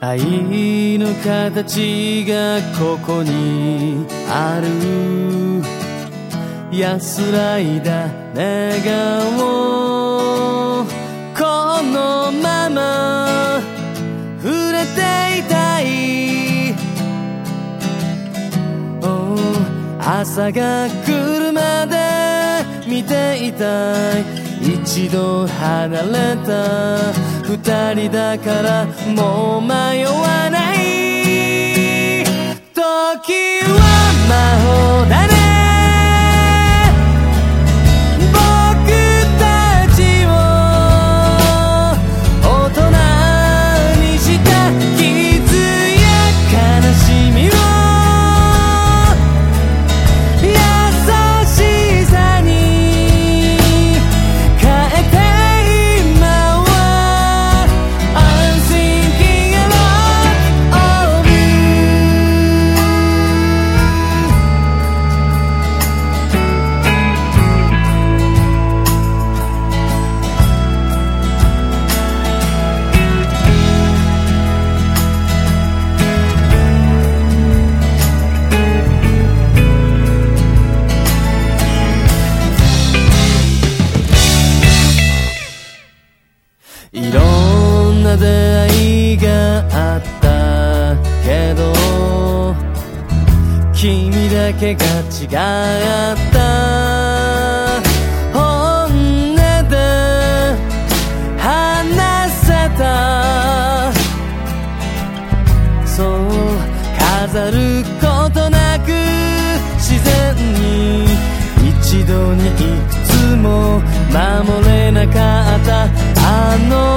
愛の形がここにある。安らいだ笑顔このまま触れていたい、oh 朝が来るまで見ていたい。一度離れた。二人だからもう迷わない君だけが違った。本音で話せた。そう飾ることなく自然に一度にいくつも守れなかった。あの